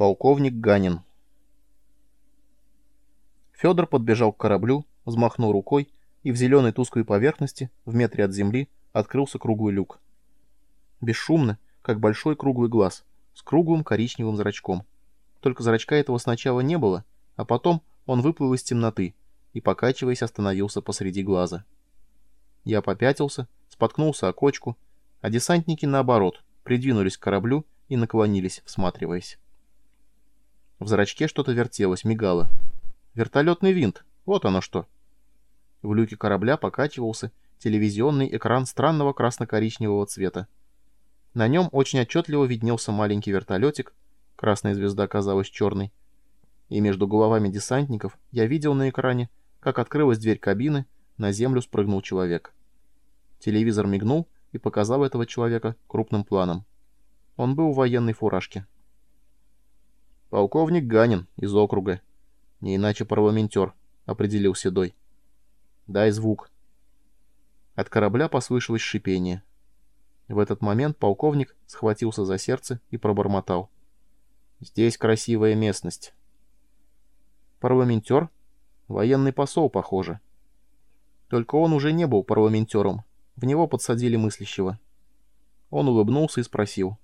Полковник Ганин. Федор подбежал к кораблю, взмахнул рукой, и в зеленой тусклой поверхности, в метре от земли, открылся круглый люк. Бесшумно, как большой круглый глаз, с круглым коричневым зрачком. Только зрачка этого сначала не было, а потом он выплыл из темноты и, покачиваясь, остановился посреди глаза. Я попятился, споткнулся о кочку, а десантники, наоборот, придвинулись к кораблю и наклонились, всматриваясь. В зрачке что-то вертелось, мигало. Вертолетный винт, вот оно что. В люке корабля покачивался телевизионный экран странного красно-коричневого цвета. На нем очень отчетливо виднелся маленький вертолетик, красная звезда казалась черной, и между головами десантников я видел на экране, как открылась дверь кабины, на землю спрыгнул человек. Телевизор мигнул и показал этого человека крупным планом. Он был в военной фуражке. «Полковник Ганин из округа. Не иначе парламентер», — определил Седой. «Дай звук». От корабля послышалось шипение. В этот момент полковник схватился за сердце и пробормотал. «Здесь красивая местность». «Парламентер? Военный посол, похоже». Только он уже не был парламентером. В него подсадили мыслящего. Он улыбнулся и спросил.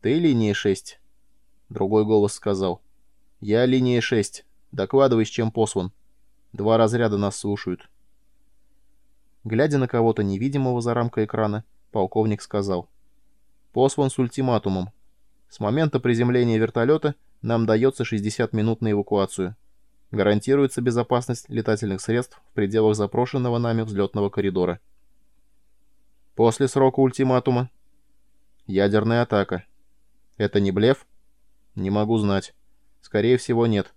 «Ты линия 6?» Другой голос сказал. «Я линия 6. Докладывай, с чем послан. Два разряда нас слушают». Глядя на кого-то невидимого за рамкой экрана, полковник сказал. «Послан с ультиматумом. С момента приземления вертолета нам дается 60 минут на эвакуацию. Гарантируется безопасность летательных средств в пределах запрошенного нами взлетного коридора. После срока ультиматума. Ядерная атака. Это не блеф?» Не могу знать. Скорее всего, нет.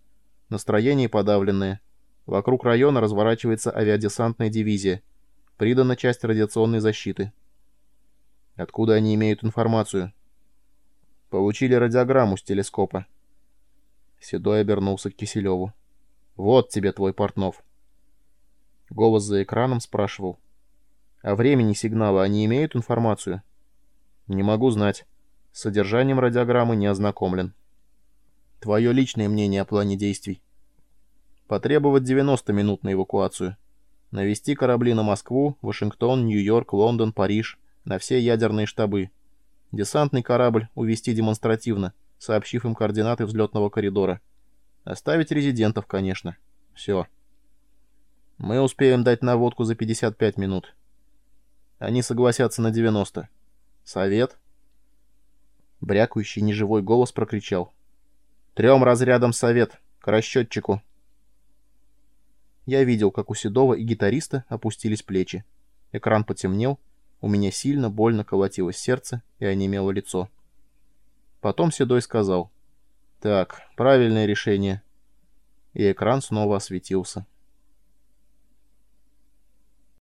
Настроение подавленное. Вокруг района разворачивается авиадесантная дивизия. Придана часть радиационной защиты. Откуда они имеют информацию? Получили радиограмму с телескопа. Седой обернулся к Киселеву. «Вот тебе твой Портнов». Голос за экраном спрашивал. «О времени сигнала они имеют информацию?» «Не могу знать. С содержанием радиограммы не ознакомлен». Твое личное мнение о плане действий. Потребовать 90 минут на эвакуацию. Навести корабли на Москву, Вашингтон, Нью-Йорк, Лондон, Париж, на все ядерные штабы. Десантный корабль увести демонстративно, сообщив им координаты взлетного коридора. Оставить резидентов, конечно. Все. Мы успеем дать наводку за 55 минут. Они согласятся на 90. Совет? Брякающий неживой голос прокричал. Трем разрядам совет. К расчетчику. Я видел, как у Седова и гитариста опустились плечи. Экран потемнел, у меня сильно, больно колотилось сердце и онемело лицо. Потом Седой сказал. «Так, правильное решение». И экран снова осветился.